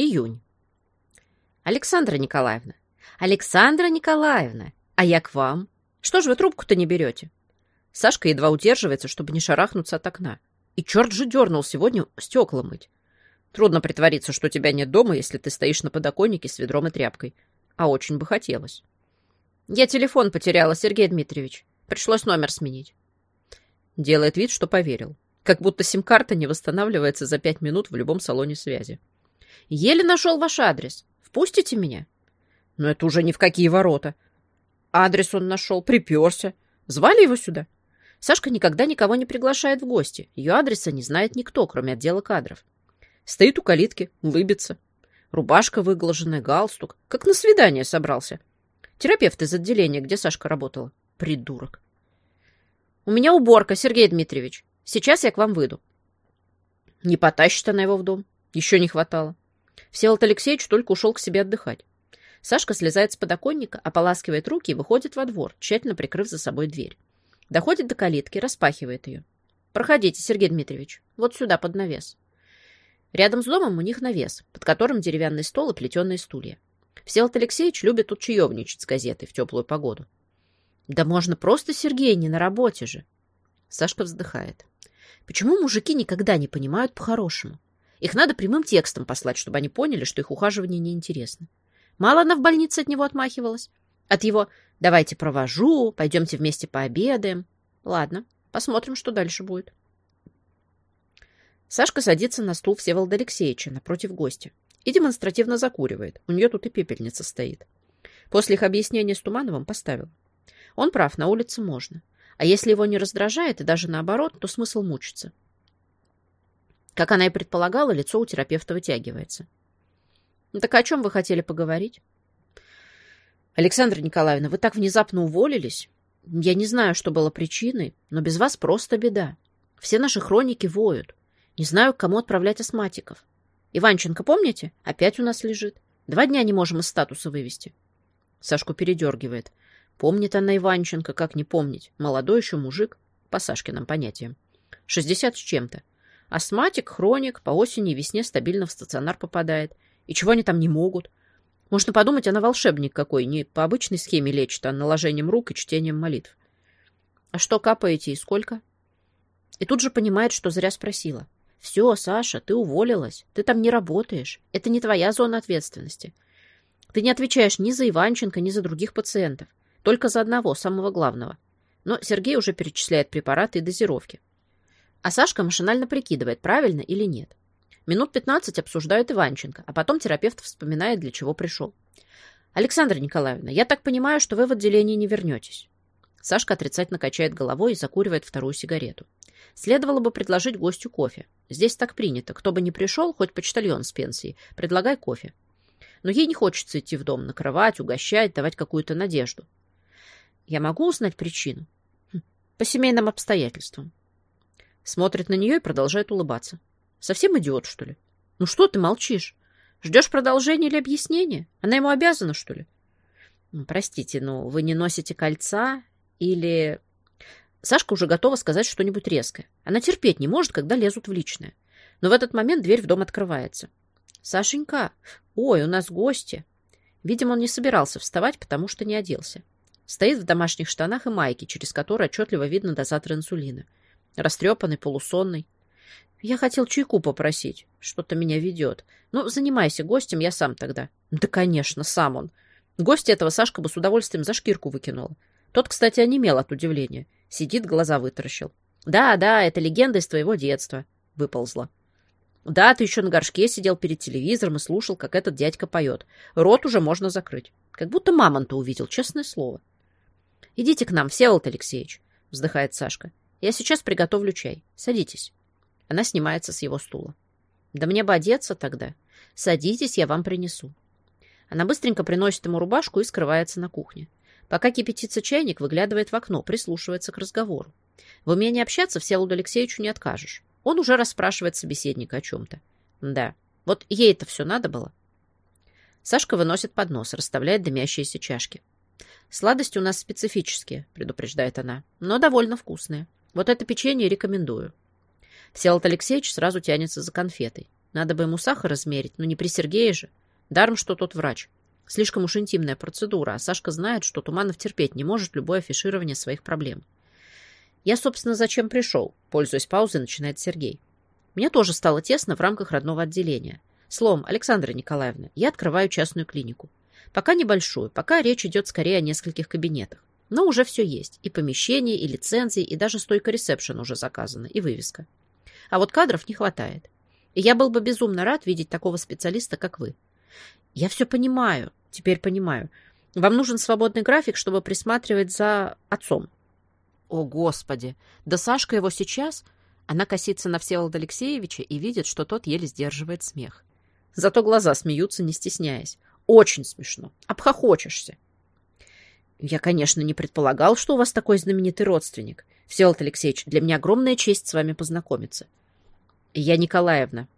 Июнь. Александра Николаевна, Александра Николаевна, а я к вам. Что же вы трубку-то не берете? Сашка едва удерживается, чтобы не шарахнуться от окна. И черт же дернул сегодня стекла мыть. Трудно притвориться, что тебя нет дома, если ты стоишь на подоконнике с ведром и тряпкой. А очень бы хотелось. Я телефон потеряла, Сергей Дмитриевич. Пришлось номер сменить. Делает вид, что поверил. Как будто сим-карта не восстанавливается за пять минут в любом салоне связи. Еле нашел ваш адрес. Впустите меня? Но это уже ни в какие ворота. Адрес он нашел, приперся. Звали его сюда? Сашка никогда никого не приглашает в гости. Ее адреса не знает никто, кроме отдела кадров. Стоит у калитки, улыбится. Рубашка выглаженная, галстук. Как на свидание собрался. Терапевт из отделения, где Сашка работала. Придурок. У меня уборка, Сергей Дмитриевич. Сейчас я к вам выйду. Не потащит она его в дом. Еще не хватало. Всеволод Алексеевич только ушел к себе отдыхать. Сашка слезает с подоконника, ополаскивает руки и выходит во двор, тщательно прикрыв за собой дверь. Доходит до калитки, распахивает ее. «Проходите, Сергей Дмитриевич. Вот сюда, под навес». Рядом с домом у них навес, под которым деревянный стол и плетеные стулья. Всеволод Алексеевич любит тут чаевничать с газетой в теплую погоду. «Да можно просто, Сергей, не на работе же!» Сашка вздыхает. «Почему мужики никогда не понимают по-хорошему? Их надо прямым текстом послать, чтобы они поняли, что их ухаживание неинтересно. Мало она в больнице от него отмахивалась. От его «давайте провожу», «пойдемте вместе пообедаем». Ладно, посмотрим, что дальше будет. Сашка садится на стул Всеволода Алексеевича напротив гостя и демонстративно закуривает. У нее тут и пепельница стоит. После их объяснения с Тумановым поставил. Он прав, на улице можно. А если его не раздражает, и даже наоборот, то смысл мучиться. Как она и предполагала, лицо у терапевта вытягивается. Ну так о чем вы хотели поговорить? Александра Николаевна, вы так внезапно уволились. Я не знаю, что было причиной, но без вас просто беда. Все наши хроники воют. Не знаю, к кому отправлять астматиков. Иванченко, помните? Опять у нас лежит. Два дня не можем из статуса вывести. Сашку передергивает. Помнит она Иванченко, как не помнить. Молодой еще мужик, по Сашкиным понятиям. Шестьдесят с чем-то. Астматик, хроник, по осени и весне стабильно в стационар попадает. И чего они там не могут? Можно подумать, она волшебник какой, не по обычной схеме лечит, а наложением рук и чтением молитв. А что капаете и сколько? И тут же понимает, что зря спросила. Все, Саша, ты уволилась. Ты там не работаешь. Это не твоя зона ответственности. Ты не отвечаешь ни за Иванченко, ни за других пациентов. Только за одного, самого главного. Но Сергей уже перечисляет препараты и дозировки. А Сашка машинально прикидывает, правильно или нет. Минут 15 обсуждают Иванченко, а потом терапевт вспоминает, для чего пришел. «Александра Николаевна, я так понимаю, что вы в отделении не вернетесь». Сашка отрицательно качает головой и закуривает вторую сигарету. Следовало бы предложить гостю кофе. Здесь так принято. Кто бы ни пришел, хоть почтальон с пенсией, предлагай кофе. Но ей не хочется идти в дом, накрывать, угощать, давать какую-то надежду. Я могу узнать причину? Хм, по семейным обстоятельствам. Смотрит на нее и продолжает улыбаться. Совсем идиот, что ли? Ну что ты молчишь? Ждешь продолжения или объяснения? Она ему обязана, что ли? Простите, но вы не носите кольца или... Сашка уже готова сказать что-нибудь резкое. Она терпеть не может, когда лезут в личное. Но в этот момент дверь в дом открывается. «Сашенька! Ой, у нас гости!» Видимо, он не собирался вставать, потому что не оделся. Стоит в домашних штанах и майке, через которые отчетливо видно дозатор инсулина растрепанный, полусонный. Я хотел чайку попросить. Что-то меня ведет. Ну, занимайся гостем, я сам тогда. Да, конечно, сам он. Гостя этого Сашка бы с удовольствием за шкирку выкинул. Тот, кстати, онемел от удивления. Сидит, глаза вытаращил. Да, да, это легенда из твоего детства. Выползла. Да, ты еще на горшке сидел перед телевизором и слушал, как этот дядька поет. Рот уже можно закрыть. Как будто мамонта увидел, честное слово. Идите к нам, Всеволод Алексеевич, вздыхает Сашка. Я сейчас приготовлю чай. Садитесь. Она снимается с его стула. Да мне бы одеться тогда. Садитесь, я вам принесу. Она быстренько приносит ему рубашку и скрывается на кухне. Пока кипятится чайник, выглядывает в окно, прислушивается к разговору. В умении общаться Всеволоду Алексеевичу не откажешь. Он уже расспрашивает собеседника о чем-то. Да, вот ей это все надо было. Сашка выносит поднос, расставляет дымящиеся чашки. «Сладости у нас специфические», — предупреждает она, — «но довольно вкусные. Вот это печенье рекомендую. Всеволод Алексеевич сразу тянется за конфетой. Надо бы ему сахар измерить, но не при Сергее же. Даром, что тот врач. Слишком уж интимная процедура, а Сашка знает, что Туманов терпеть не может любое афиширование своих проблем. Я, собственно, зачем пришел? Пользуясь паузой, начинает Сергей. Мне тоже стало тесно в рамках родного отделения. Словом, Александра Николаевна, я открываю частную клинику. Пока небольшую, пока речь идет скорее о нескольких кабинетах. Но уже все есть. И помещение, и лицензии, и даже стойка ресепшн уже заказана, и вывеска. А вот кадров не хватает. И я был бы безумно рад видеть такого специалиста, как вы. Я все понимаю, теперь понимаю. Вам нужен свободный график, чтобы присматривать за отцом. О, Господи! Да Сашка его сейчас... Она косится на Всеволода Алексеевича и видит, что тот еле сдерживает смех. Зато глаза смеются, не стесняясь. Очень смешно. Обхохочешься. Я, конечно, не предполагал, что у вас такой знаменитый родственник. Всеволод Алексеевич, для меня огромная честь с вами познакомиться. Я Николаевна,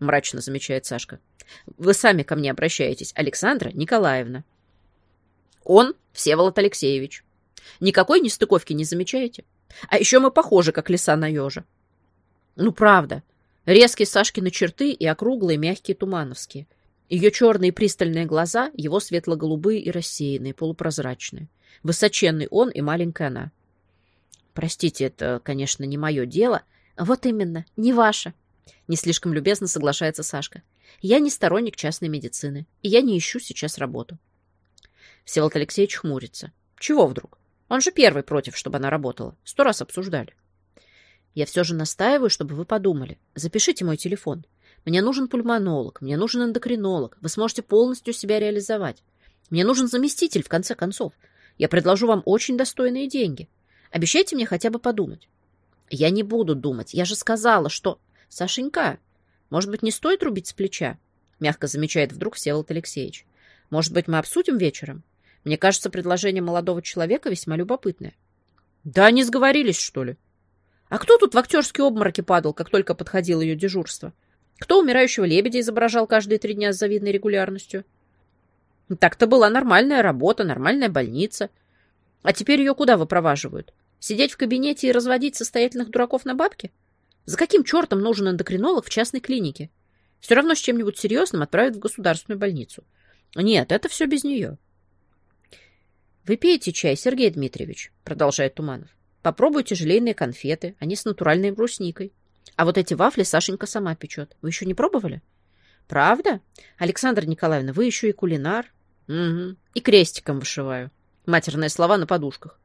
мрачно замечает Сашка. Вы сами ко мне обращаетесь, Александра Николаевна. Он Всеволод Алексеевич. Никакой нестыковки не замечаете? А еще мы похожи, как лиса на ежа. Ну, правда. Резкие Сашкины черты и округлые, мягкие тумановские. Ее черные пристальные глаза, его светло-голубые и рассеянные, полупрозрачные. Высоченный он и маленькая она. Простите, это, конечно, не мое дело. Вот именно, не ваше. Не слишком любезно соглашается Сашка. Я не сторонник частной медицины, и я не ищу сейчас работу. Всеволод Алексеевич хмурится. Чего вдруг? Он же первый против, чтобы она работала. Сто раз обсуждали. Я все же настаиваю, чтобы вы подумали. Запишите мой телефон. Мне нужен пульмонолог, мне нужен эндокринолог. Вы сможете полностью себя реализовать. Мне нужен заместитель, в конце концов. Я предложу вам очень достойные деньги. Обещайте мне хотя бы подумать. Я не буду думать. Я же сказала, что... Сашенька, может быть, не стоит рубить с плеча? Мягко замечает вдруг Всеволод Алексеевич. Может быть, мы обсудим вечером? Мне кажется, предложение молодого человека весьма любопытное. Да они сговорились, что ли? А кто тут в актерские обмороки падал, как только подходило ее дежурство? Кто умирающего лебедя изображал каждые три дня с завидной регулярностью? Так-то была нормальная работа, нормальная больница. А теперь ее куда выпроваживают? Сидеть в кабинете и разводить состоятельных дураков на бабки? За каким чертом нужен эндокринолог в частной клинике? Все равно с чем-нибудь серьезным отправят в государственную больницу. Нет, это все без нее. «Вы пьете чай, Сергей Дмитриевич?» — продолжает Туманов. «Попробуйте желейные конфеты, они с натуральной брусникой. А вот эти вафли Сашенька сама печет. Вы еще не пробовали? Правда? Александра Николаевна, вы еще и кулинар? Угу. И крестиком вышиваю. Матерные слова на подушках.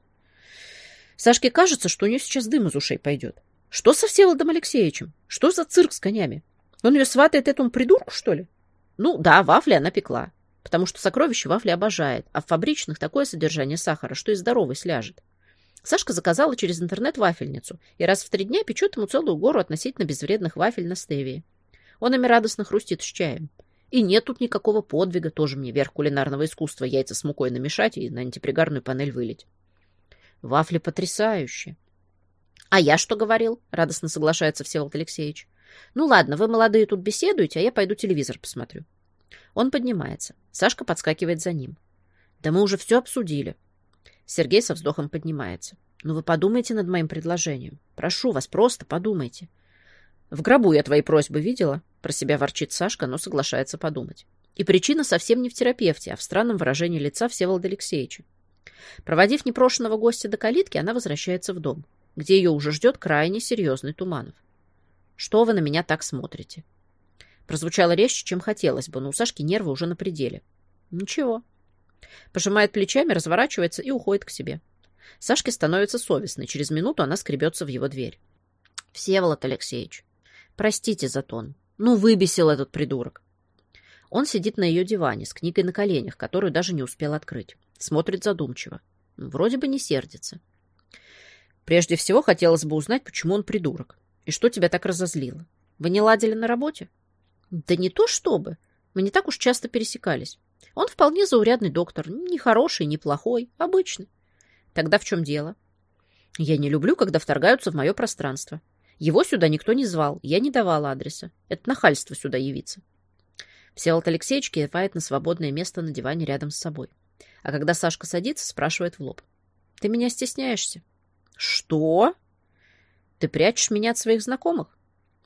Сашке кажется, что у нее сейчас дым из ушей пойдет. Что со Всеволодом Алексеевичем? Что за цирк с конями? Он ее сватает этому придурку, что ли? Ну, да, вафли она пекла. Потому что сокровище вафли обожает, а в фабричных такое содержание сахара, что и здоровый сляжет. Сашка заказала через интернет вафельницу и раз в три дня печет ему целую гору относительно безвредных вафель на стевии. Он ими радостно хрустит с чаем. И нет тут никакого подвига, тоже мне верх кулинарного искусства, яйца с мукой намешать и на антипригарную панель вылить. Вафли потрясающие. А я что говорил? Радостно соглашается Всеволод Алексеевич. Ну ладно, вы молодые тут беседуете, а я пойду телевизор посмотрю. Он поднимается. Сашка подскакивает за ним. Да мы уже все обсудили. Сергей со вздохом поднимается. «Ну вы подумайте над моим предложением. Прошу вас, просто подумайте». «В гробу я твои просьбы видела?» Про себя ворчит Сашка, но соглашается подумать. И причина совсем не в терапевте, а в странном выражении лица Всеволода Алексеевича. Проводив непрошенного гостя до калитки, она возвращается в дом, где ее уже ждет крайне серьезный Туманов. «Что вы на меня так смотрите?» Прозвучало резче, чем хотелось бы, но у Сашки нервы уже на пределе. «Ничего, Пожимает плечами, разворачивается и уходит к себе. Сашке становится совестно. Через минуту она скребется в его дверь. «Всеволод Алексеевич, простите за тон. Ну, выбесил этот придурок». Он сидит на ее диване с книгой на коленях, которую даже не успел открыть. Смотрит задумчиво. Вроде бы не сердится. Прежде всего, хотелось бы узнать, почему он придурок. И что тебя так разозлило? Вы не ладили на работе? Да не то чтобы. Мы не так уж часто пересекались. Он вполне заурядный доктор, не хороший, не плохой, обычный. Тогда в чем дело? Я не люблю, когда вторгаются в мое пространство. Его сюда никто не звал, я не давала адреса. Это нахальство сюда явиться. Всеволод Алексеевич кивает на свободное место на диване рядом с собой. А когда Сашка садится, спрашивает в лоб. «Ты меня стесняешься?» «Что?» «Ты прячешь меня от своих знакомых,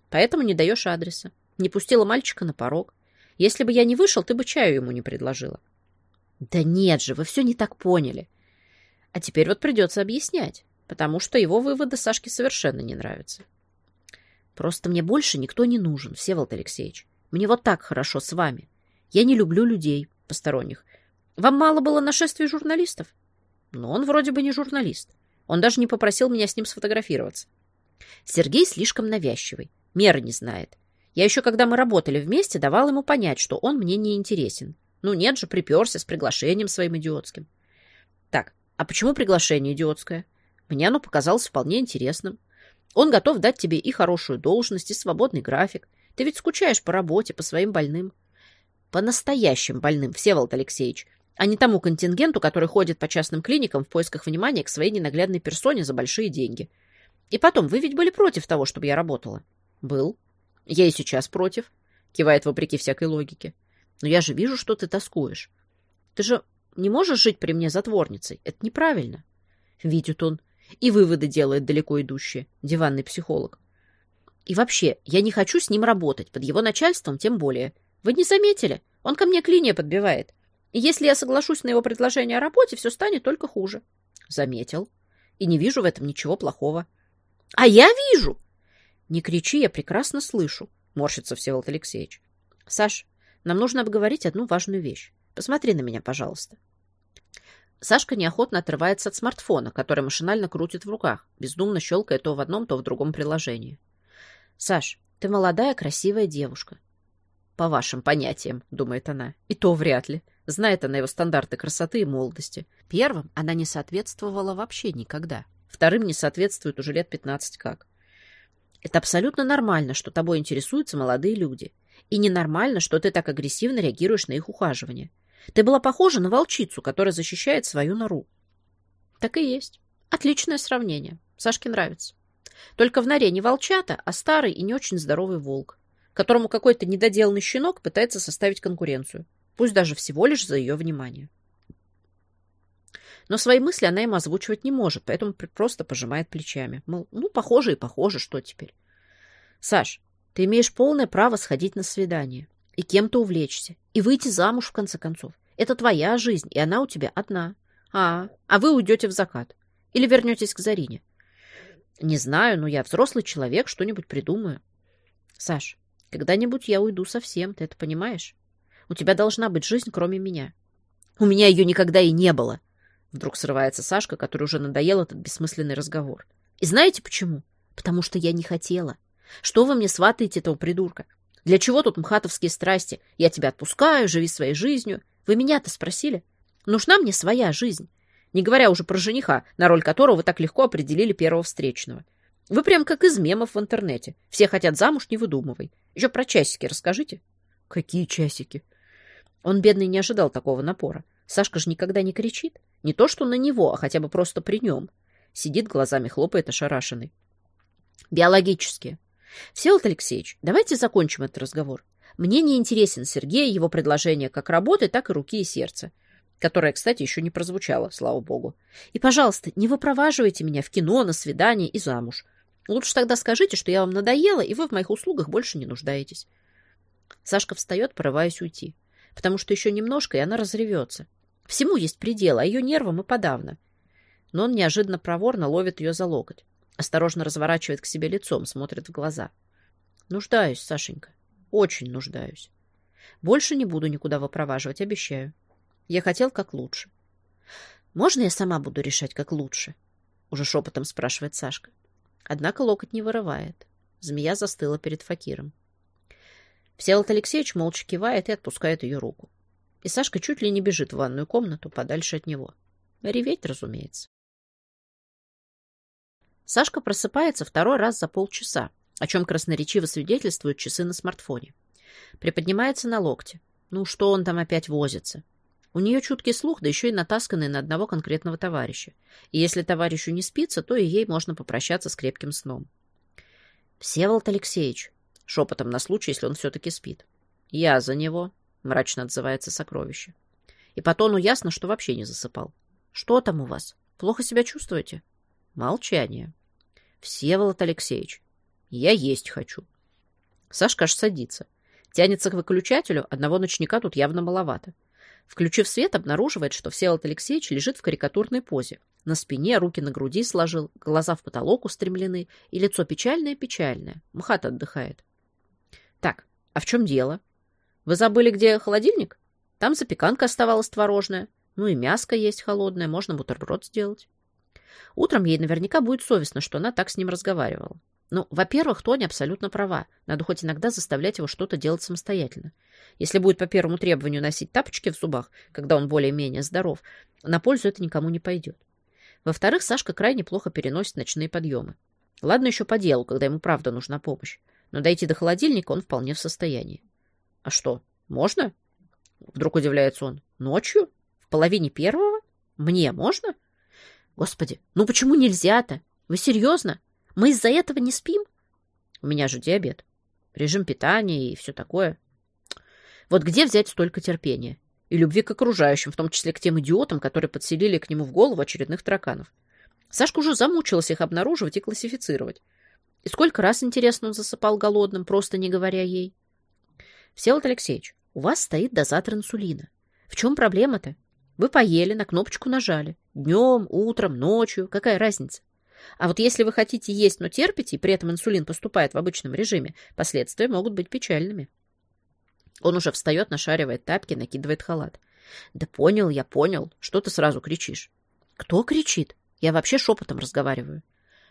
поэтому не даешь адреса. Не пустила мальчика на порог. Если бы я не вышел, ты бы чаю ему не предложила. Да нет же, вы все не так поняли. А теперь вот придется объяснять, потому что его выводы Сашке совершенно не нравятся. Просто мне больше никто не нужен, Всеволод Алексеевич. Мне вот так хорошо с вами. Я не люблю людей посторонних. Вам мало было нашествия журналистов? Но он вроде бы не журналист. Он даже не попросил меня с ним сфотографироваться. Сергей слишком навязчивый, меры не знает. Я еще, когда мы работали вместе, давал ему понять, что он мне не интересен. Ну нет же, приперся с приглашением своим идиотским. Так, а почему приглашение идиотское? Мне оно показалось вполне интересным. Он готов дать тебе и хорошую должность, и свободный график. Ты ведь скучаешь по работе, по своим больным. По настоящим больным, Всеволод Алексеевич, а не тому контингенту, который ходит по частным клиникам в поисках внимания к своей ненаглядной персоне за большие деньги. И потом, вы ведь были против того, чтобы я работала? Был. Я и сейчас против, кивает вопреки всякой логике. Но я же вижу, что ты тоскуешь. Ты же не можешь жить при мне затворницей. Это неправильно. Видит он. И выводы делает далеко идущие. Диванный психолог. И вообще, я не хочу с ним работать. Под его начальством тем более. Вы не заметили? Он ко мне клинья подбивает. И если я соглашусь на его предложение о работе, все станет только хуже. Заметил. И не вижу в этом ничего плохого. А я вижу! Не кричи, я прекрасно слышу, морщится Всеволод Алексеевич. Саш, нам нужно обговорить одну важную вещь. Посмотри на меня, пожалуйста. Сашка неохотно отрывается от смартфона, который машинально крутит в руках, бездумно щелкая то в одном, то в другом приложении. «Саш, ты молодая, красивая девушка». «По вашим понятиям», — думает она. «И то вряд ли. Знает она его стандарты красоты и молодости. Первым она не соответствовала вообще никогда. Вторым не соответствует уже лет пятнадцать как. Это абсолютно нормально, что тобой интересуются молодые люди. И ненормально, что ты так агрессивно реагируешь на их ухаживание. Ты была похожа на волчицу, которая защищает свою нору. Так и есть. Отличное сравнение. Сашке нравится. Только в норе не волчата, а старый и не очень здоровый волк, которому какой-то недоделанный щенок пытается составить конкуренцию, пусть даже всего лишь за ее внимание. Но свои мысли она ему озвучивать не может, поэтому просто пожимает плечами. Мол, ну, похоже и похоже, что теперь? Саш, ты имеешь полное право сходить на свидание и кем-то увлечься, и выйти замуж, в конце концов. Это твоя жизнь, и она у тебя одна. А, а вы уйдете в закат. Или вернетесь к Зарине. Не знаю, но я взрослый человек, что-нибудь придумаю. Саш, когда-нибудь я уйду совсем, ты это понимаешь? У тебя должна быть жизнь, кроме меня. У меня ее никогда и не было. Вдруг срывается Сашка, который уже надоел этот бессмысленный разговор. И знаете почему? Потому что я не хотела. Что вы мне сватаете этого придурка? Для чего тут мхатовские страсти? Я тебя отпускаю, живи своей жизнью. Вы меня-то спросили? Нужна мне своя жизнь. Не говоря уже про жениха, на роль которого вы так легко определили первого встречного. Вы прям как из мемов в интернете. Все хотят замуж, не выдумывай. Еще про часики расскажите. Какие часики? Он, бедный, не ожидал такого напора. Сашка же никогда не кричит. Не то, что на него, а хотя бы просто при нем. Сидит, глазами хлопает ошарашенный. Биологические. Всеволод Алексеевич, давайте закончим этот разговор. Мне не интересен Сергей, его предложение как работы, так и руки и сердца, которое, кстати, еще не прозвучало, слава богу. И, пожалуйста, не выпроваживайте меня в кино, на свидание и замуж. Лучше тогда скажите, что я вам надоела, и вы в моих услугах больше не нуждаетесь. Сашка встает, порываясь уйти, потому что еще немножко, и она разревется. Всему есть предел, а ее нервам и подавно. Но он неожиданно проворно ловит ее за локоть. Осторожно разворачивает к себе лицом, смотрит в глаза. Нуждаюсь, Сашенька. Очень нуждаюсь. Больше не буду никуда выпроваживать, обещаю. Я хотел как лучше. Можно я сама буду решать, как лучше? Уже шепотом спрашивает Сашка. Однако локоть не вырывает. Змея застыла перед факиром. Всеволод Алексеевич молча кивает и отпускает ее руку. И Сашка чуть ли не бежит в ванную комнату подальше от него. Реветь, разумеется. Сашка просыпается второй раз за полчаса, о чем красноречиво свидетельствуют часы на смартфоне. Приподнимается на локте. Ну, что он там опять возится? У нее чуткий слух, да еще и натасканный на одного конкретного товарища. И если товарищу не спится, то и ей можно попрощаться с крепким сном. «Всеволод Алексеевич», — шепотом на случай, если он все-таки спит. «Я за него», — мрачно отзывается сокровище. И по тону ясно, что вообще не засыпал. «Что там у вас? Плохо себя чувствуете?» Молчание. Всеволод Алексеевич, я есть хочу. Сашка аж садится. Тянется к выключателю, одного ночника тут явно маловато. Включив свет, обнаруживает, что Всеволод Алексеевич лежит в карикатурной позе. На спине, руки на груди сложил, глаза в потолок устремлены, и лицо печальное-печальное. МХАТ отдыхает. Так, а в чем дело? Вы забыли, где холодильник? Там запеканка оставалась творожная. Ну и мяско есть холодное, можно бутерброд сделать. Утром ей наверняка будет совестно, что она так с ним разговаривала. Ну, во-первых, Тоня абсолютно права. Надо хоть иногда заставлять его что-то делать самостоятельно. Если будет по первому требованию носить тапочки в зубах, когда он более-менее здоров, на пользу это никому не пойдет. Во-вторых, Сашка крайне плохо переносит ночные подъемы. Ладно еще по делу, когда ему правда нужна помощь. Но дойти до холодильника он вполне в состоянии. А что, можно? Вдруг удивляется он. Ночью? В половине первого? Мне можно? Господи, ну почему нельзя-то? Вы серьезно? Мы из-за этого не спим? У меня же диабет. Режим питания и все такое. Вот где взять столько терпения? И любви к окружающим, в том числе к тем идиотам, которые подселили к нему в голову очередных тараканов. Сашка уже замучилась их обнаруживать и классифицировать. И сколько раз, интересно, он засыпал голодным, просто не говоря ей. Всеволод Алексеевич, у вас стоит дозатор инсулина. В чем проблема-то? Вы поели, на кнопочку нажали. Днем, утром, ночью. Какая разница? А вот если вы хотите есть, но терпите, и при этом инсулин поступает в обычном режиме, последствия могут быть печальными. Он уже встает, нашаривает тапки, накидывает халат. Да понял я, понял. Что ты сразу кричишь? Кто кричит? Я вообще шепотом разговариваю.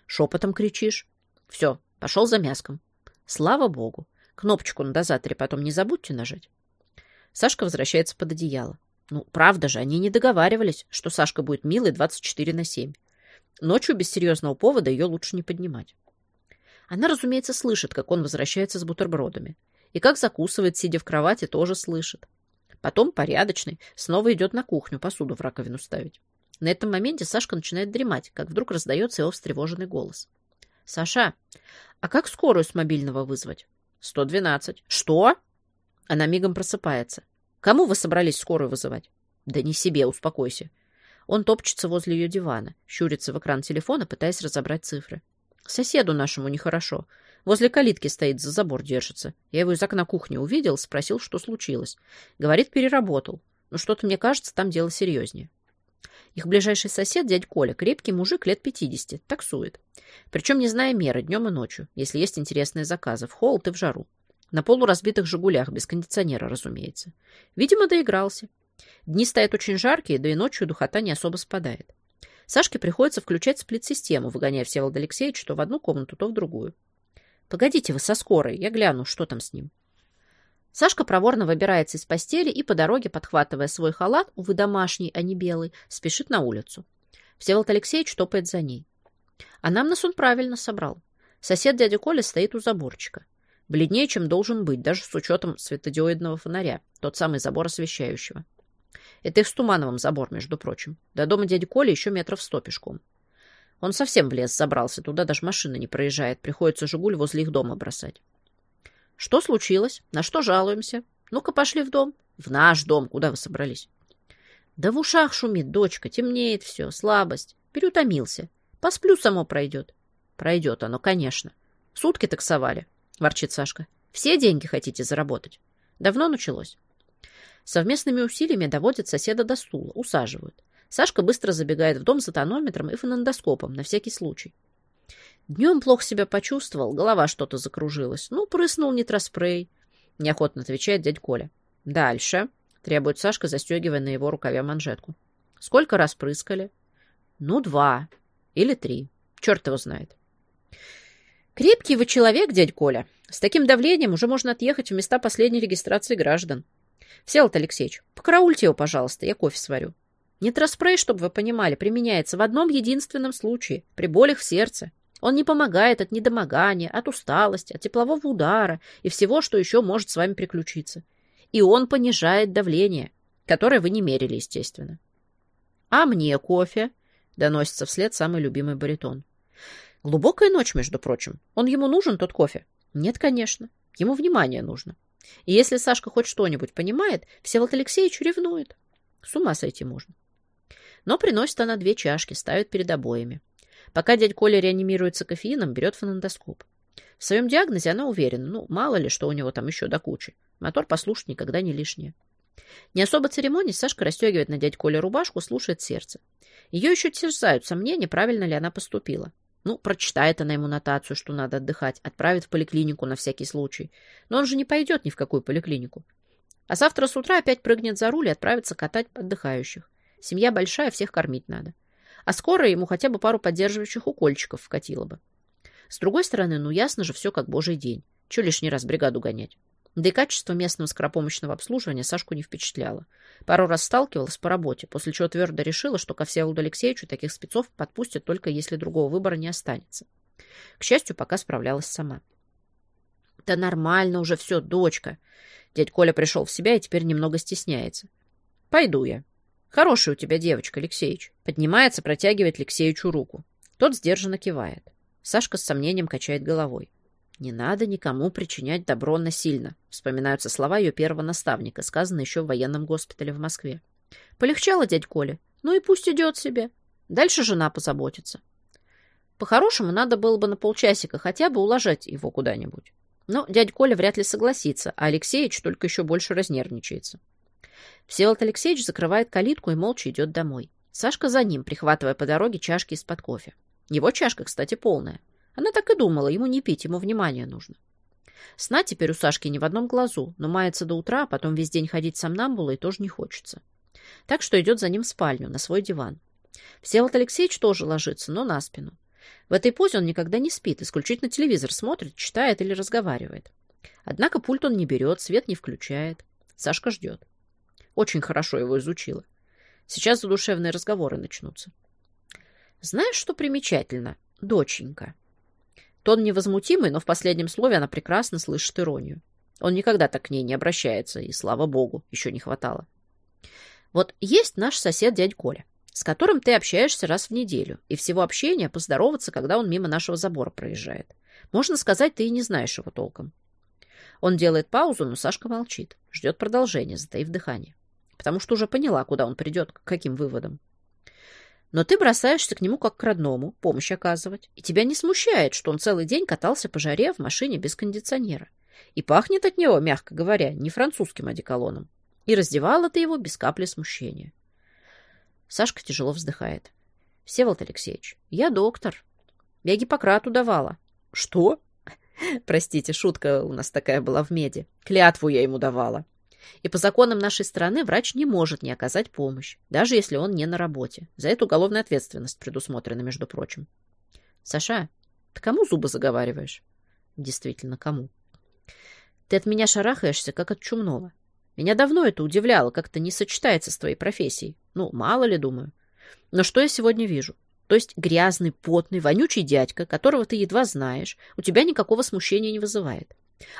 Шепотом кричишь? Все, пошел за мяском. Слава богу. Кнопочку на дозаторе потом не забудьте нажать. Сашка возвращается под одеяло. Ну, правда же, они не договаривались, что Сашка будет милой 24 на 7. Ночью без серьезного повода ее лучше не поднимать. Она, разумеется, слышит, как он возвращается с бутербродами. И как закусывает, сидя в кровати, тоже слышит. Потом, порядочный, снова идет на кухню посуду в раковину ставить. На этом моменте Сашка начинает дремать, как вдруг раздается его встревоженный голос. «Саша, а как скорую с мобильного вызвать?» «112». «Что?» Она мигом просыпается. «Кому вы собрались скорую вызывать?» «Да не себе, успокойся. Он топчется возле ее дивана, щурится в экран телефона, пытаясь разобрать цифры. Соседу нашему нехорошо. Возле калитки стоит, за забор держится. Я его из окна кухни увидел, спросил, что случилось. Говорит, переработал. Но что-то, мне кажется, там дело серьезнее. Их ближайший сосед, дядь Коля, крепкий мужик лет 50, таксует. Причем не зная меры, днем и ночью, если есть интересные заказы, в холод и в жару. На полуразбитых «Жигулях», без кондиционера, разумеется. Видимо, доигрался. Дни стоят очень жаркие, да и ночью духота не особо спадает. Сашке приходится включать сплит-систему, выгоняя Всеволода Алексеевича то в одну комнату, то в другую. «Погодите вы со скорой, я гляну, что там с ним». Сашка проворно выбирается из постели и по дороге, подхватывая свой халат, увы, домашний, а не белый, спешит на улицу. Всеволод Алексеевич топает за ней. А намнос он правильно собрал. Сосед дядя Коля стоит у заборчика. Бледнее, чем должен быть, даже с учетом светодиодного фонаря, тот самый забор освещающего. Это их с Тумановым забор, между прочим. До дома дяди Коли еще метров сто пешком. Он совсем в лес забрался, туда даже машина не проезжает. Приходится «Жигуль» возле их дома бросать. Что случилось? На что жалуемся? Ну-ка, пошли в дом. В наш дом. Куда вы собрались? Да в ушах шумит, дочка. Темнеет все. Слабость. Переутомился. Посплю, само пройдет. Пройдет оно, конечно. Сутки таксовали, ворчит Сашка. Все деньги хотите заработать? Давно началось? Совместными усилиями доводят соседа до стула, усаживают. Сашка быстро забегает в дом за тонометром и фонендоскопом, на всякий случай. Днем плохо себя почувствовал, голова что-то закружилась. Ну, прыснул нитроспрей. Неохотно отвечает дядь Коля. Дальше, требует Сашка, застегивая на его рукаве манжетку. Сколько раз прыскали? Ну, два. Или три. Черт его знает. Крепкий вы человек, дядь Коля. С таким давлением уже можно отъехать в места последней регистрации граждан. Всеволод Алексеевич, покараульте его, пожалуйста, я кофе сварю. Нитроспрей, чтобы вы понимали, применяется в одном единственном случае, при болях в сердце. Он не помогает от недомогания, от усталости, от теплового удара и всего, что еще может с вами приключиться. И он понижает давление, которое вы не мерили, естественно. «А мне кофе?» — доносится вслед самый любимый баритон. «Глубокая ночь, между прочим. Он ему нужен, тот кофе?» «Нет, конечно. Ему внимание нужно. И если Сашка хоть что-нибудь понимает, Всеволод Алексеевич ревнует. С ума сойти можно. Но приносит она две чашки, ставит перед обоями. Пока дядь Коля реанимируется кофеином, берет фонендоскоп. В своем диагнозе она уверена, ну, мало ли, что у него там еще до кучи. Мотор послушать никогда не лишнее. Не особо церемонясь, Сашка расстегивает на дядь Коле рубашку, слушает сердце. Ее еще терзают сомнения, правильно ли она поступила. Ну, прочитает она ему нотацию, что надо отдыхать, отправит в поликлинику на всякий случай. Но он же не пойдет ни в какую поликлинику. А завтра с утра опять прыгнет за руль и отправится катать отдыхающих. Семья большая, всех кормить надо. А скоро ему хотя бы пару поддерживающих укольчиков вкатило бы. С другой стороны, ну ясно же все как божий день. Че лишний раз бригаду гонять? Да и качество местного скоропомощного обслуживания Сашку не впечатляло. Пару раз сталкивалась по работе, после чего твердо решила, что ко Всеволоду Алексеевичу таких спецов подпустят только если другого выбора не останется. К счастью, пока справлялась сама. «Да нормально уже все, дочка!» Дядь Коля пришел в себя и теперь немного стесняется. «Пойду я. Хорошая у тебя девочка, Алексеич». Поднимается, протягивает Алексеичу руку. Тот сдержанно кивает. Сашка с сомнением качает головой. «Не надо никому причинять добро насильно», вспоминаются слова ее первого наставника, сказанные еще в военном госпитале в Москве. «Полегчало дядь Коля. Ну и пусть идет себе. Дальше жена позаботится». По-хорошему, надо было бы на полчасика хотя бы уложить его куда-нибудь. Но дядь Коля вряд ли согласится, а Алексеич только еще больше разнервничается. Всеволод Алексеевич закрывает калитку и молча идет домой. Сашка за ним, прихватывая по дороге чашки из-под кофе. Его чашка, кстати, полная. Она так и думала, ему не пить, ему внимание нужно. Сна теперь у Сашки не в одном глазу, но мается до утра, а потом весь день ходить сомнамбулой тоже не хочется. Так что идет за ним в спальню, на свой диван. Всеволод Алексеевич тоже ложится, но на спину. В этой позе он никогда не спит, исключительно телевизор смотрит, читает или разговаривает. Однако пульт он не берет, свет не включает. Сашка ждет. Очень хорошо его изучила. Сейчас задушевные разговоры начнутся. Знаешь, что примечательно, доченька? Тон невозмутимый, но в последнем слове она прекрасно слышит иронию. Он никогда так к ней не обращается, и, слава богу, еще не хватало. Вот есть наш сосед дядь Коля, с которым ты общаешься раз в неделю, и всего общения поздороваться, когда он мимо нашего забора проезжает. Можно сказать, ты и не знаешь его толком. Он делает паузу, но Сашка молчит, ждет продолжения, затаив дыхание. Потому что уже поняла, куда он придет, к каким выводам. Но ты бросаешься к нему как к родному, помощь оказывать. И тебя не смущает, что он целый день катался по жаре в машине без кондиционера. И пахнет от него, мягко говоря, не французским одеколоном. И раздевала ты его без капли смущения. Сашка тяжело вздыхает. Всеволод Алексеевич, я доктор. Я Гиппократу давала. Что? Простите, шутка у нас такая была в меди. Клятву я ему давала. И по законам нашей страны врач не может не оказать помощь, даже если он не на работе. За это уголовная ответственность предусмотрена, между прочим. Саша, ты кому зубы заговариваешь? Действительно, кому? Ты от меня шарахаешься, как от чумного. Меня давно это удивляло, как-то не сочетается с твоей профессией. Ну, мало ли, думаю. Но что я сегодня вижу? То есть грязный, потный, вонючий дядька, которого ты едва знаешь, у тебя никакого смущения не вызывает.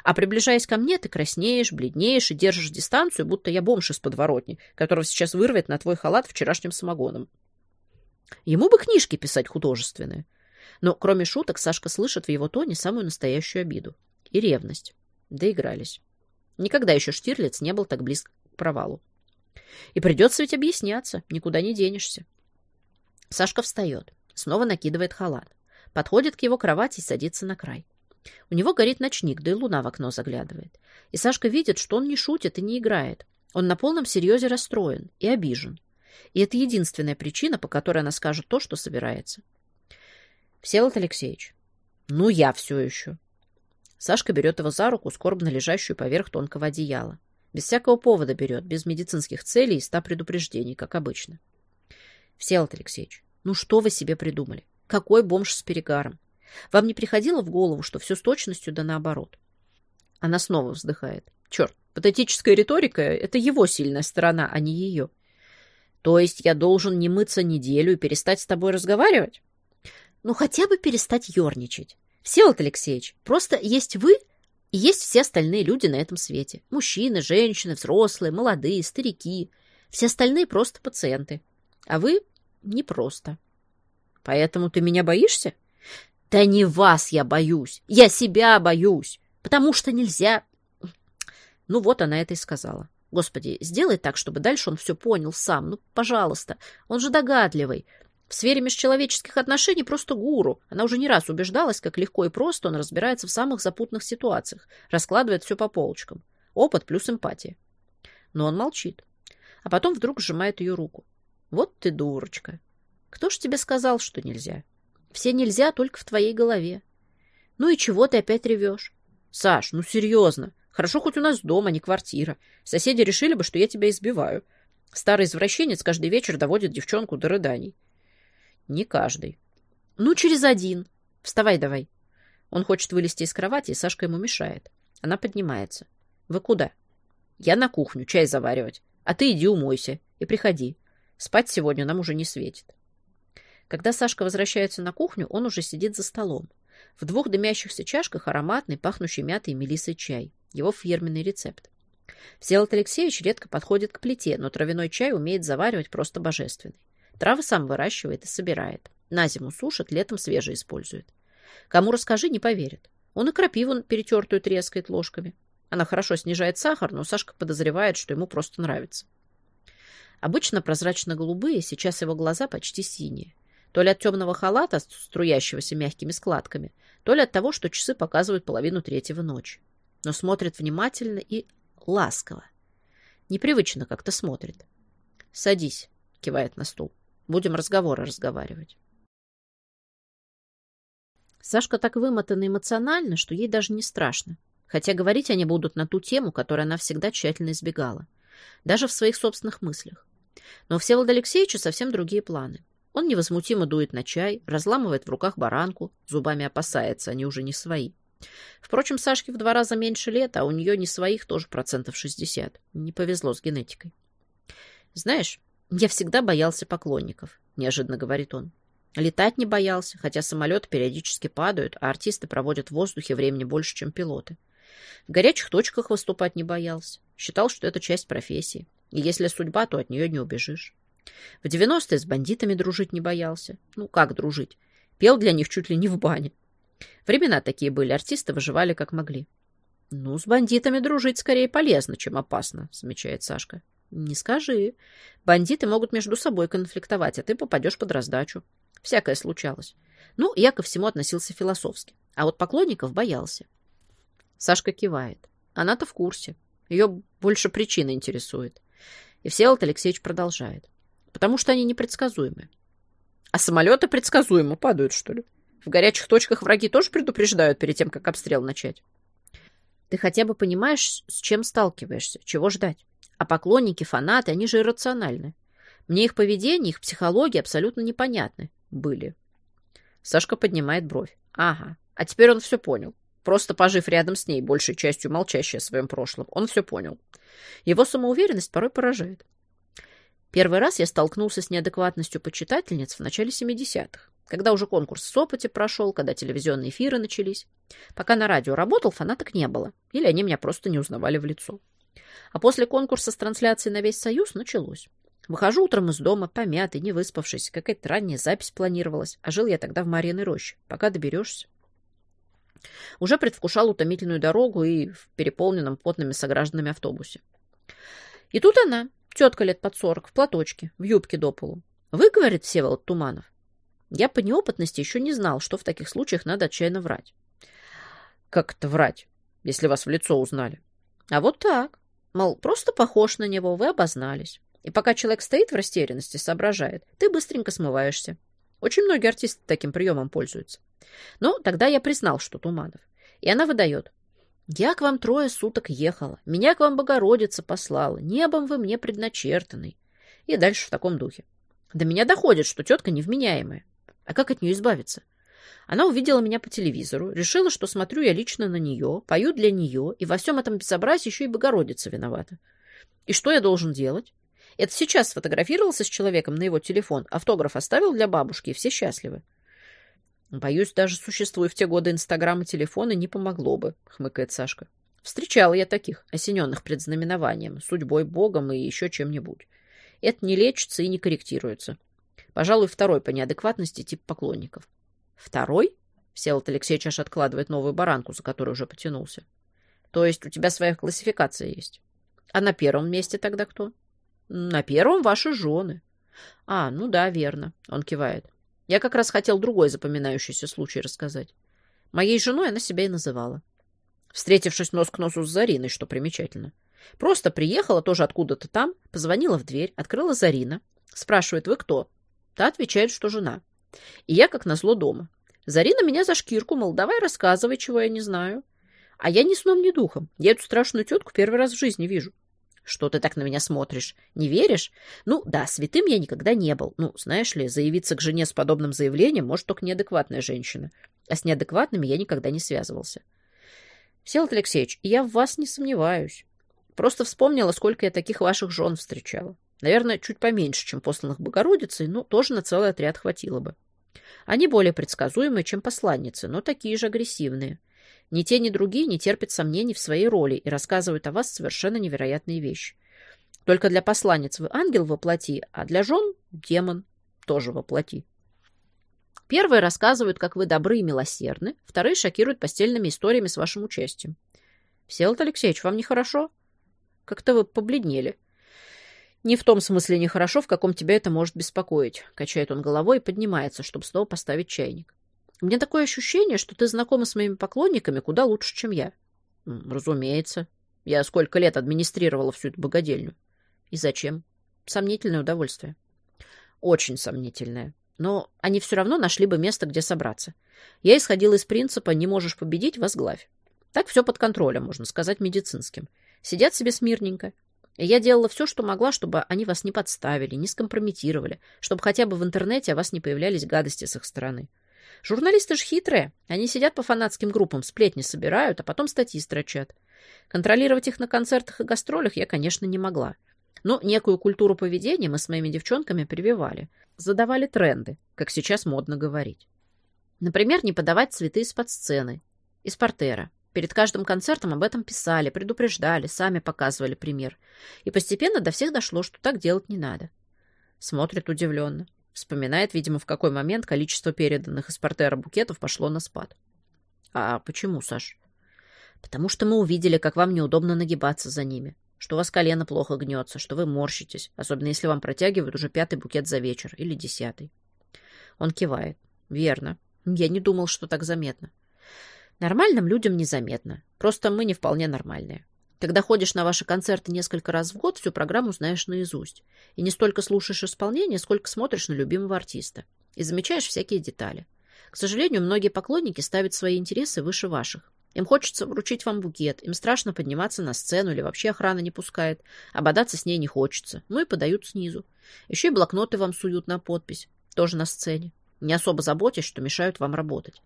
А приближаясь ко мне, ты краснеешь, бледнеешь и держишь дистанцию, будто я бомж из подворотни, которого сейчас вырвет на твой халат вчерашним самогоном. Ему бы книжки писать художественные. Но кроме шуток, Сашка слышит в его тоне самую настоящую обиду. И ревность. Доигрались. Никогда еще Штирлиц не был так близко к провалу. И придется ведь объясняться, никуда не денешься. Сашка встает, снова накидывает халат, подходит к его кровати и садится на край. У него горит ночник, да и луна в окно заглядывает. И Сашка видит, что он не шутит и не играет. Он на полном серьезе расстроен и обижен. И это единственная причина, по которой она скажет то, что собирается. Всеволод Алексеевич, ну я все еще. Сашка берет его за руку, скорбно лежащую поверх тонкого одеяла. Без всякого повода берет, без медицинских целей и ста предупреждений, как обычно. Всеволод Алексеевич, ну что вы себе придумали? Какой бомж с перегаром? Вам не приходило в голову, что все с точностью да наоборот? Она снова вздыхает. Черт, патетическая риторика — это его сильная сторона, а не ее. То есть я должен не мыться неделю и перестать с тобой разговаривать? Ну, хотя бы перестать ерничать. Всеволод Алексеевич, просто есть вы и есть все остальные люди на этом свете. Мужчины, женщины, взрослые, молодые, старики. Все остальные просто пациенты. А вы не просто. Поэтому ты меня боишься? Да не вас я боюсь, я себя боюсь, потому что нельзя... Ну вот она это и сказала. Господи, сделай так, чтобы дальше он все понял сам. Ну, пожалуйста, он же догадливый. В сфере межчеловеческих отношений просто гуру. Она уже не раз убеждалась, как легко и просто он разбирается в самых запутанных ситуациях, раскладывает все по полочкам. Опыт плюс эмпатия. Но он молчит. А потом вдруг сжимает ее руку. Вот ты дурочка. Кто ж тебе сказал, что нельзя? Все нельзя только в твоей голове. Ну и чего ты опять ревешь? Саш, ну серьезно. Хорошо, хоть у нас дом, а не квартира. Соседи решили бы, что я тебя избиваю. Старый извращенец каждый вечер доводит девчонку до рыданий. Не каждый. Ну, через один. Вставай давай. Он хочет вылезти из кровати, и Сашка ему мешает. Она поднимается. Вы куда? Я на кухню, чай заваривать. А ты иди умойся и приходи. Спать сегодня нам уже не светит. Когда Сашка возвращается на кухню, он уже сидит за столом. В двух дымящихся чашках ароматный, пахнущий мятой и мелиссой чай. Его фирменный рецепт. Всеволод Алексеевич редко подходит к плите, но травяной чай умеет заваривать просто божественный. Травы сам выращивает и собирает. На зиму сушит, летом свежие использует. Кому расскажи, не поверит. Он и крапиву перетертую трескает ложками. Она хорошо снижает сахар, но Сашка подозревает, что ему просто нравится. Обычно прозрачно-голубые, сейчас его глаза почти синие. То ли от темного халата, струящегося мягкими складками, то ли от того, что часы показывают половину третьего ночи. Но смотрит внимательно и ласково. Непривычно как-то смотрит. «Садись», — кивает на стул. «Будем разговоры разговаривать». Сашка так вымотана эмоционально, что ей даже не страшно. Хотя говорить они будут на ту тему, которую она всегда тщательно избегала. Даже в своих собственных мыслях. Но у Всеволода Алексеевича совсем другие планы. Он невозмутимо дует на чай, разламывает в руках баранку, зубами опасается, они уже не свои. Впрочем, Сашке в два раза меньше лет, а у нее не своих тоже процентов 60. Не повезло с генетикой. «Знаешь, я всегда боялся поклонников», — неожиданно говорит он. Летать не боялся, хотя самолеты периодически падают, а артисты проводят в воздухе времени больше, чем пилоты. В горячих точках выступать не боялся. Считал, что это часть профессии. И если судьба, то от нее не убежишь. В 90-е с бандитами дружить не боялся. Ну, как дружить? Пел для них чуть ли не в бане. Времена такие были, артисты выживали как могли. Ну, с бандитами дружить скорее полезно, чем опасно, замечает Сашка. Не скажи. Бандиты могут между собой конфликтовать, а ты попадешь под раздачу. Всякое случалось. Ну, я ко всему относился философски. А вот поклонников боялся. Сашка кивает. Она-то в курсе. Ее больше причина интересует. И Всеволод Алексеевич продолжает. Потому что они непредсказуемы. А самолеты предсказуемо падают, что ли? В горячих точках враги тоже предупреждают перед тем, как обстрел начать. Ты хотя бы понимаешь, с чем сталкиваешься, чего ждать. А поклонники, фанаты, они же иррациональны. Мне их поведение, их психология абсолютно непонятны были. Сашка поднимает бровь. Ага, а теперь он все понял. Просто пожив рядом с ней, большей частью молчащей о своем прошлом, он все понял. Его самоуверенность порой поражает. Первый раз я столкнулся с неадекватностью почитательниц в начале 70-х, когда уже конкурс с опыте прошел, когда телевизионные эфиры начались. Пока на радио работал, фанаток не было, или они меня просто не узнавали в лицо. А после конкурса с трансляцией на весь Союз началось. Выхожу утром из дома, помятый, не выспавшись, какая-то ранняя запись планировалась, а жил я тогда в Марьиной роще. Пока доберешься. Уже предвкушал утомительную дорогу и в переполненном потными согражданами автобусе. И тут она, тетка лет под сорок, в платочке, в юбке до полу. Вы, говорит Всеволод Туманов. Я по неопытности еще не знал, что в таких случаях надо отчаянно врать. Как это врать, если вас в лицо узнали? А вот так. Мол, просто похож на него, вы обознались. И пока человек стоит в растерянности, соображает, ты быстренько смываешься. Очень многие артисты таким приемом пользуются. Ну, тогда я признал, что Туманов. И она выдает. Я к вам трое суток ехала, меня к вам Богородица послала, небом вы мне предначертанный. И дальше в таком духе. До меня доходит, что тетка невменяемая. А как от нее избавиться? Она увидела меня по телевизору, решила, что смотрю я лично на нее, пою для нее, и во всем этом безобразии еще и Богородица виновата. И что я должен делать? Это сейчас сфотографировался с человеком на его телефон, автограф оставил для бабушки, и все счастливы. Боюсь, даже существуя в те годы Инстаграм и телефоны, не помогло бы, хмыкает Сашка. Встречала я таких, осененных предзнаменованием, судьбой, Богом и еще чем-нибудь. Это не лечится и не корректируется. Пожалуй, второй по неадекватности тип поклонников. Второй? Всеволод Алексеевич аж откладывает новую баранку, за которой уже потянулся. То есть у тебя своя классификация есть. А на первом месте тогда кто? На первом ваши жены. А, ну да, верно. Он кивает. Я как раз хотел другой запоминающийся случай рассказать. Моей женой она себя и называла. Встретившись нос к носу с Зариной, что примечательно. Просто приехала тоже откуда-то там, позвонила в дверь, открыла Зарина. Спрашивает, вы кто? Та отвечает, что жена. И я, как назло, дома. Зарина меня за шкирку, мол, давай рассказывай, чего я не знаю. А я ни сном, ни духом. Я эту страшную тетку первый раз в жизни вижу. Что ты так на меня смотришь? Не веришь? Ну, да, святым я никогда не был. Ну, знаешь ли, заявиться к жене с подобным заявлением может только неадекватная женщина. А с неадекватными я никогда не связывался. Всеволод Алексеевич, я в вас не сомневаюсь. Просто вспомнила, сколько я таких ваших жен встречала. Наверное, чуть поменьше, чем посланных Богородицей, но тоже на целый отряд хватило бы. Они более предсказуемые, чем посланницы, но такие же агрессивные. Ни те, ни другие не терпят сомнений в своей роли и рассказывают о вас совершенно невероятные вещи. Только для посланниц вы ангел воплоти, а для жен – демон тоже воплоти. Первые рассказывают, как вы добры и милосердны, вторые шокируют постельными историями с вашим участием. Всеволод Алексеевич, вам нехорошо? Как-то вы побледнели. Не в том смысле нехорошо, в каком тебя это может беспокоить. Качает он головой и поднимается, чтобы снова поставить чайник. Меня такое ощущение, что ты знакома с моими поклонниками куда лучше, чем я. Разумеется. Я сколько лет администрировала всю эту богадельню. И зачем? Сомнительное удовольствие. Очень сомнительное. Но они все равно нашли бы место, где собраться. Я исходила из принципа «не можешь победить, возглавь». Так все под контролем, можно сказать, медицинским. Сидят себе смирненько. И я делала все, что могла, чтобы они вас не подставили, не скомпрометировали, чтобы хотя бы в интернете о вас не появлялись гадости с их стороны. Журналисты же хитрые. Они сидят по фанатским группам, сплетни собирают, а потом статьи строчат. Контролировать их на концертах и гастролях я, конечно, не могла. Но некую культуру поведения мы с моими девчонками прививали. Задавали тренды, как сейчас модно говорить. Например, не подавать цветы из-под сцены, из портера. Перед каждым концертом об этом писали, предупреждали, сами показывали пример. И постепенно до всех дошло, что так делать не надо. Смотрит удивленно. Вспоминает, видимо, в какой момент количество переданных из портера букетов пошло на спад. А почему, Саш? Потому что мы увидели, как вам неудобно нагибаться за ними, что у вас колено плохо гнется, что вы морщитесь, особенно если вам протягивают уже пятый букет за вечер или десятый. Он кивает. Верно. Я не думал, что так заметно. Нормальным людям незаметно. Просто мы не вполне нормальные. Когда ходишь на ваши концерты несколько раз в год, всю программу знаешь наизусть. И не столько слушаешь исполнение, сколько смотришь на любимого артиста. И замечаешь всякие детали. К сожалению, многие поклонники ставят свои интересы выше ваших. Им хочется вручить вам букет, им страшно подниматься на сцену или вообще охрана не пускает, а бодаться с ней не хочется, ну и подают снизу. Еще и блокноты вам суют на подпись, тоже на сцене, не особо заботясь, что мешают вам работать.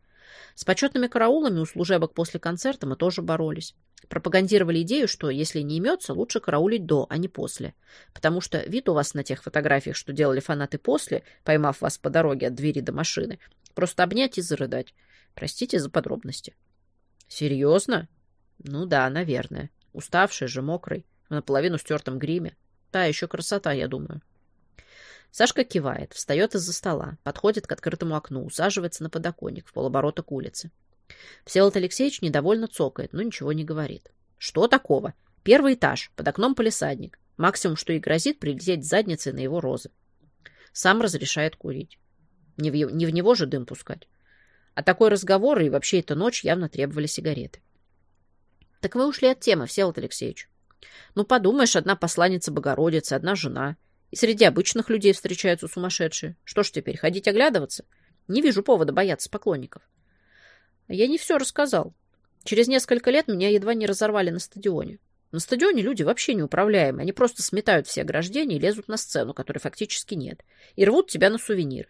С почетными караулами у служебок после концерта мы тоже боролись. Пропагандировали идею, что если не имется, лучше караулить до, а не после. Потому что вид у вас на тех фотографиях, что делали фанаты после, поймав вас по дороге от двери до машины, просто обнять и зарыдать. Простите за подробности. Серьезно? Ну да, наверное. Уставший же, мокрый, в наполовину стертом гриме. Та еще красота, я думаю. Сашка кивает, встает из-за стола, подходит к открытому окну, усаживается на подоконник в полоборота к улице. Всеволод Алексеевич недовольно цокает, но ничего не говорит. Что такого? Первый этаж, под окном полисадник. Максимум, что и грозит, прилететь задницей на его розы. Сам разрешает курить. Не в, не в него же дым пускать. А такой разговор и вообще эта ночь явно требовали сигареты. Так вы ушли от темы, Всеволод Алексеевич. Ну, подумаешь, одна посланница Богородицы, одна жена. И среди обычных людей встречаются сумасшедшие. Что ж теперь, ходить оглядываться? Не вижу повода бояться поклонников. Я не все рассказал. Через несколько лет меня едва не разорвали на стадионе. На стадионе люди вообще неуправляемые. Они просто сметают все ограждения и лезут на сцену, которой фактически нет. И рвут тебя на сувениры.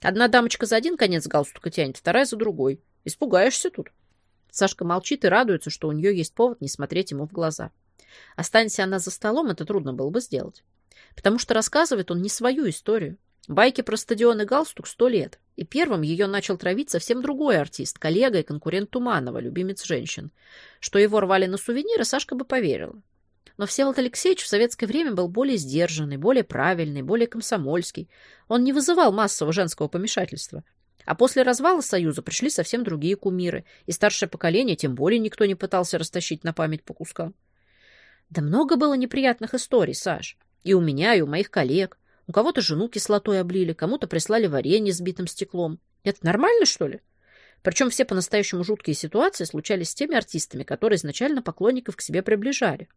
Одна дамочка за один конец галстука тянет, вторая за другой. Испугаешься тут. Сашка молчит и радуется, что у нее есть повод не смотреть ему в глаза. Останься она за столом, это трудно было бы сделать. Потому что рассказывает он не свою историю. Байки про стадион и галстук сто лет. И первым ее начал травить совсем другой артист, коллега и конкурент Туманова, любимец женщин. Что его рвали на сувениры, Сашка бы поверила. Но Всеволод Алексеевич в советское время был более сдержанный, более правильный, более комсомольский. Он не вызывал массового женского помешательства. А после развала Союза пришли совсем другие кумиры, и старшее поколение тем более никто не пытался растащить на память по кускам. Да много было неприятных историй, Саш. И у меня, и у моих коллег. У кого-то жену кислотой облили, кому-то прислали варенье с битым стеклом. Это нормально, что ли? Причем все по-настоящему жуткие ситуации случались с теми артистами, которые изначально поклонников к себе приближали.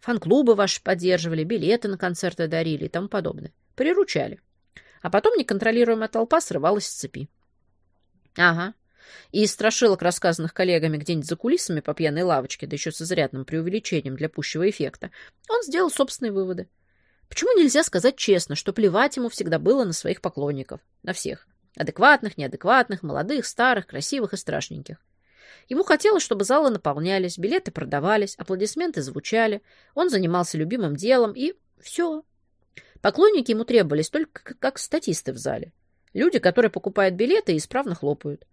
Фан-клубы ваши поддерживали, билеты на концерты дарили и тому подобное. Приручали. А потом неконтролируемая толпа срывалась с цепи. Ага. И из страшилок, рассказанных коллегами где-нибудь за кулисами по пьяной лавочке, да еще с изрядным преувеличением для пущего эффекта, он сделал собственные выводы. Почему нельзя сказать честно, что плевать ему всегда было на своих поклонников? На всех. Адекватных, неадекватных, молодых, старых, красивых и страшненьких. Ему хотелось, чтобы залы наполнялись, билеты продавались, аплодисменты звучали, он занимался любимым делом и все. Поклонники ему требовались только как статисты в зале. Люди, которые покупают билеты и исправно хлопают.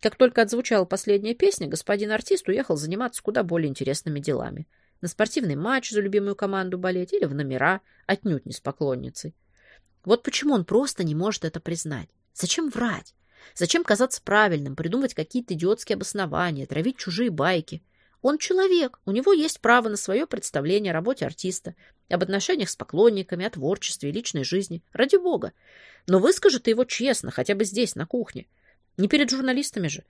Как только отзвучала последняя песня, господин артист уехал заниматься куда более интересными делами. На спортивный матч за любимую команду болеть или в номера, отнюдь не с поклонницей. Вот почему он просто не может это признать. Зачем врать? Зачем казаться правильным, придумывать какие-то идиотские обоснования, травить чужие байки? Он человек, у него есть право на свое представление о работе артиста, об отношениях с поклонниками, о творчестве, личной жизни. Ради бога. Но выскажи ты его честно, хотя бы здесь, на кухне. Не перед журналистами же.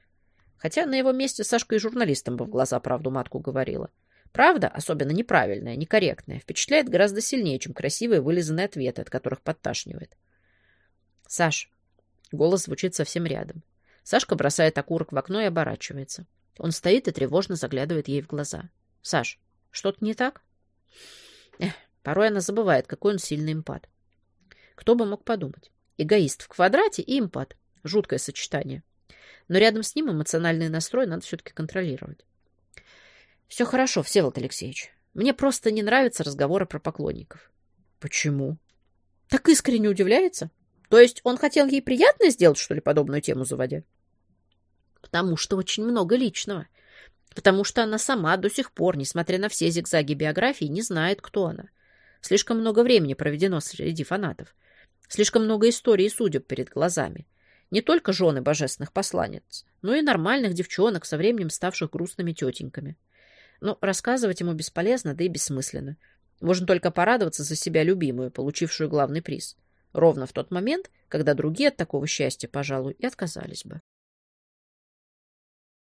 Хотя на его месте Сашка и журналистам бы в глаза правду матку говорила. Правда, особенно неправильная, некорректная, впечатляет гораздо сильнее, чем красивые вылизанные ответы, от которых подташнивает. «Саш». Голос звучит совсем рядом. Сашка бросает окурок в окно и оборачивается. Он стоит и тревожно заглядывает ей в глаза. «Саш, что-то не так?» Эх, порой она забывает, какой он сильный эмпат. Кто бы мог подумать? Эгоист в квадрате и эмпат. Жуткое сочетание. Но рядом с ним эмоциональный настрой надо все-таки контролировать. Все хорошо, Всеволод Алексеевич. Мне просто не нравятся разговоры про поклонников. Почему? Так искренне удивляется. То есть он хотел ей приятно сделать, что ли, подобную тему заводя? Потому что очень много личного. Потому что она сама до сих пор, несмотря на все зигзаги биографии, не знает, кто она. Слишком много времени проведено среди фанатов. Слишком много историй и судеб перед глазами. Не только жены божественных посланниц, но и нормальных девчонок, со временем ставших грустными тетеньками. Но рассказывать ему бесполезно, да и бессмысленно. Можно только порадоваться за себя любимую, получившую главный приз. Ровно в тот момент, когда другие от такого счастья, пожалуй, и отказались бы.